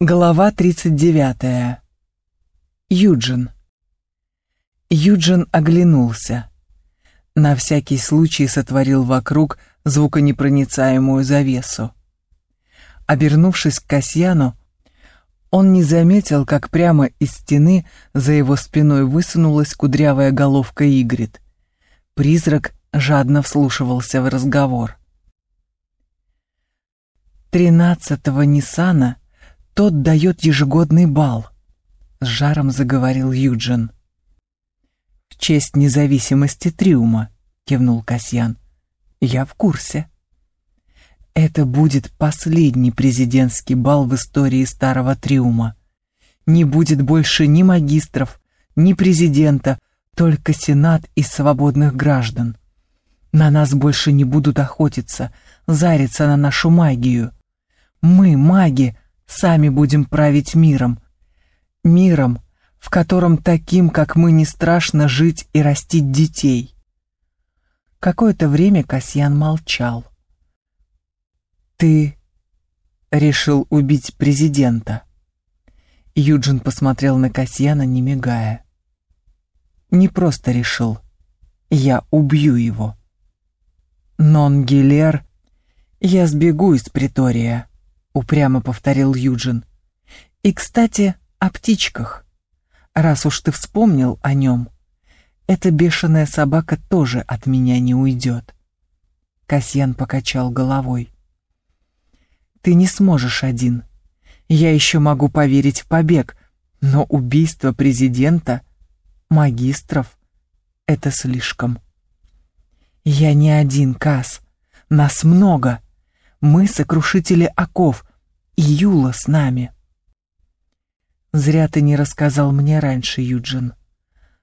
Глава 39. Юджин. Юджин оглянулся. На всякий случай сотворил вокруг звуконепроницаемую завесу. Обернувшись к Касьяну, он не заметил, как прямо из стены за его спиной высунулась кудрявая головка Игрит. Призрак жадно вслушивался в разговор. Тринадцатого Ниссана тот дает ежегодный бал, с жаром заговорил Юджин. В честь независимости Триума, кивнул Касьян. Я в курсе. Это будет последний президентский бал в истории старого Триума. Не будет больше ни магистров, ни президента, только сенат из свободных граждан. На нас больше не будут охотиться, зариться на нашу магию. Мы, маги, сами будем править миром. Миром, в котором таким, как мы, не страшно жить и растить детей. Какое-то время Касьян молчал. «Ты решил убить президента?» Юджин посмотрел на Касьяна, не мигая. «Не просто решил. Я убью его. Нон Гилер, я сбегу из Притория», — упрямо повторил Юджин. «И, кстати, о птичках. Раз уж ты вспомнил о нем, эта бешеная собака тоже от меня не уйдет». Касьян покачал головой. Ты не сможешь один. Я еще могу поверить в побег, но убийство президента, магистров — это слишком. Я не один, Кас. Нас много. Мы сокрушители оков, и Юла с нами. Зря ты не рассказал мне раньше, Юджин.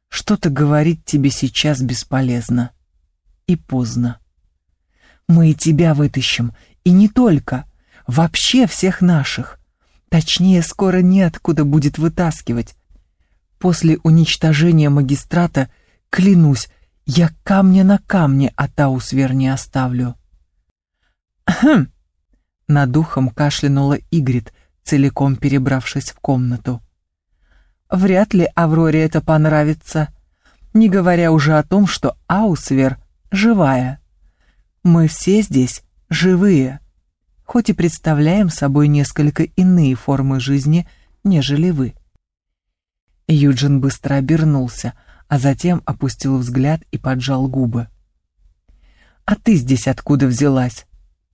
Что-то говорить тебе сейчас бесполезно. И поздно. Мы и тебя вытащим, и не только — Вообще всех наших. Точнее, скоро неоткуда будет вытаскивать. После уничтожения магистрата, клянусь, я камня на камне от Аусвер не оставлю. Хм. Над духом кашлянула Игрит, целиком перебравшись в комнату. Вряд ли Авроре это понравится, не говоря уже о том, что Аусвер живая. Мы все здесь живые хоть и представляем собой несколько иные формы жизни, нежели вы. Юджин быстро обернулся, а затем опустил взгляд и поджал губы. «А ты здесь откуда взялась?» —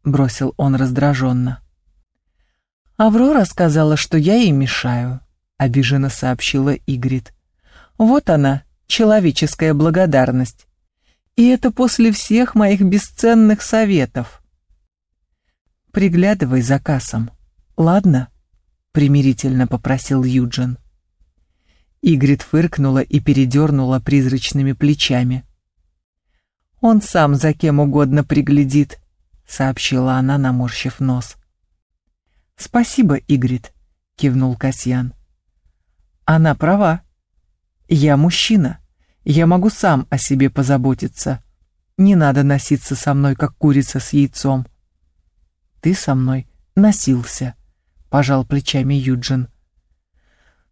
бросил он раздраженно. «Аврора сказала, что я ей мешаю», — обиженно сообщила Игрит. «Вот она, человеческая благодарность. И это после всех моих бесценных советов» приглядывай за кассом, ладно?» — примирительно попросил Юджин. Игрит фыркнула и передернула призрачными плечами. «Он сам за кем угодно приглядит», — сообщила она, наморщив нос. «Спасибо, Игрит», — кивнул Касьян. «Она права. Я мужчина. Я могу сам о себе позаботиться. Не надо носиться со мной, как курица с яйцом» ты со мной носился», — пожал плечами Юджин.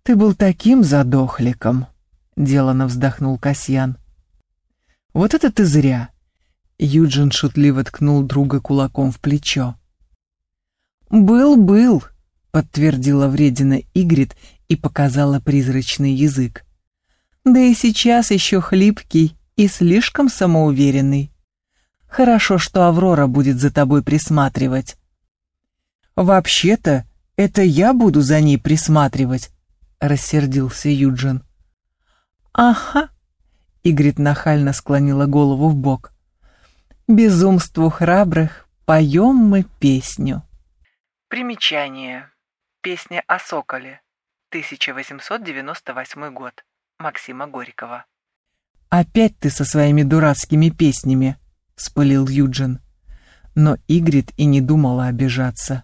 «Ты был таким задохликом», — делано вздохнул Касьян. «Вот это ты зря!» Юджин шутливо ткнул друга кулаком в плечо. «Был-был», — подтвердила вредина Игрит и показала призрачный язык. «Да и сейчас еще хлипкий и слишком самоуверенный. Хорошо, что Аврора будет за тобой присматривать». «Вообще-то, это я буду за ней присматривать», — рассердился Юджин. «Ага», — Игрит нахально склонила голову в бок. «Безумству храбрых поем мы песню». Примечание. Песня о соколе. 1898 год. Максима Горького. «Опять ты со своими дурацкими песнями», — вспылил Юджин. Но Игрит и не думала обижаться.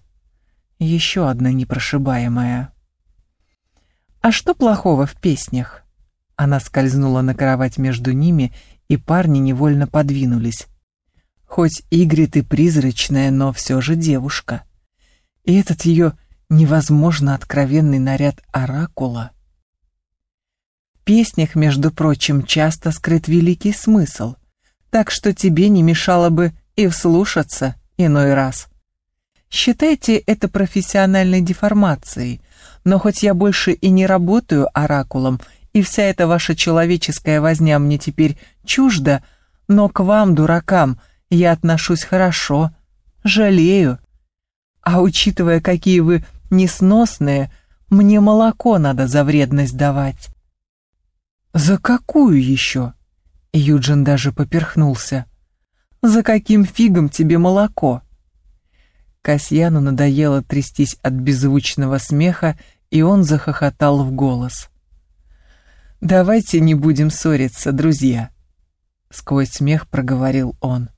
Еще одна непрошибаемая. «А что плохого в песнях?» Она скользнула на кровать между ними, и парни невольно подвинулись. Хоть Игрит и призрачная, но все же девушка. И этот ее невозможно откровенный наряд оракула. В песнях, между прочим, часто скрыт великий смысл, так что тебе не мешало бы и вслушаться иной раз. Считайте это профессиональной деформацией, но хоть я больше и не работаю оракулом, и вся эта ваша человеческая возня мне теперь чужда, но к вам, дуракам, я отношусь хорошо, жалею. А учитывая, какие вы несносные, мне молоко надо за вредность давать. За какую еще? Юджин даже поперхнулся. За каким фигом тебе молоко? Касьяну надоело трястись от беззвучного смеха, и он захохотал в голос. «Давайте не будем ссориться, друзья», — сквозь смех проговорил он.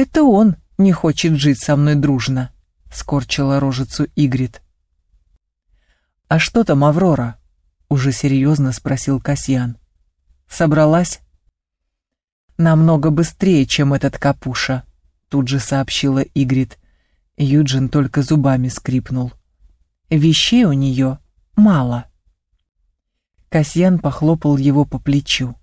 «Это он не хочет жить со мной дружно», — скорчила рожицу Игрит. «А что там Аврора?» — уже серьезно спросил Касьян. «Собралась?» «Намного быстрее, чем этот капуша», — тут же сообщила Игрит. Юджин только зубами скрипнул. «Вещей у нее мало». Касьян похлопал его по плечу.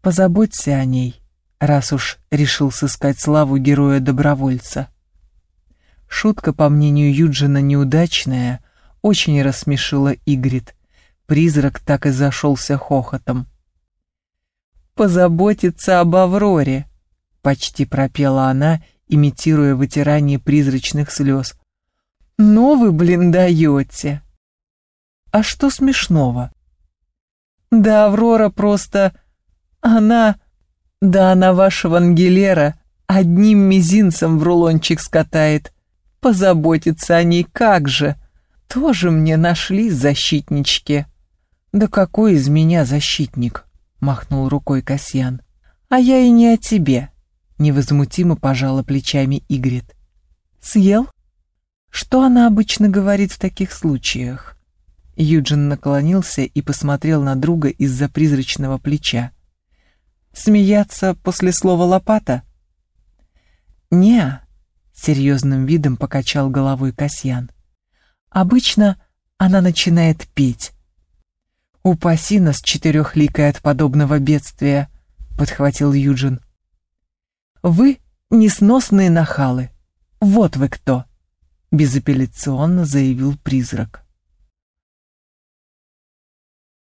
«Позаботься о ней, раз уж решил сыскать славу героя-добровольца». Шутка, по мнению Юджина, неудачная, очень рассмешила Игрит. Призрак так и зашелся хохотом. «Позаботиться об Авроре», — почти пропела она, имитируя вытирание призрачных слез. «Ну вы, блин, даете!» А что смешного? Да Аврора просто... Она... Да она вашего Ангелера одним мизинцем в рулончик скатает. Позаботиться о ней как же. Тоже мне нашли защитнички. Да какой из меня защитник? Махнул рукой Касьян. А я и не о тебе. Невозмутимо пожала плечами Игрит. Съел? Что она обычно говорит в таких случаях? Юджин наклонился и посмотрел на друга из-за призрачного плеча. «Смеяться после слова «лопата»?» «Не», — серьезным видом покачал головой Касьян. «Обычно она начинает петь». «Упаси нас, четырехликой, от подобного бедствия», — подхватил Юджин. «Вы несносные нахалы. Вот вы кто», — безапелляционно заявил призрак.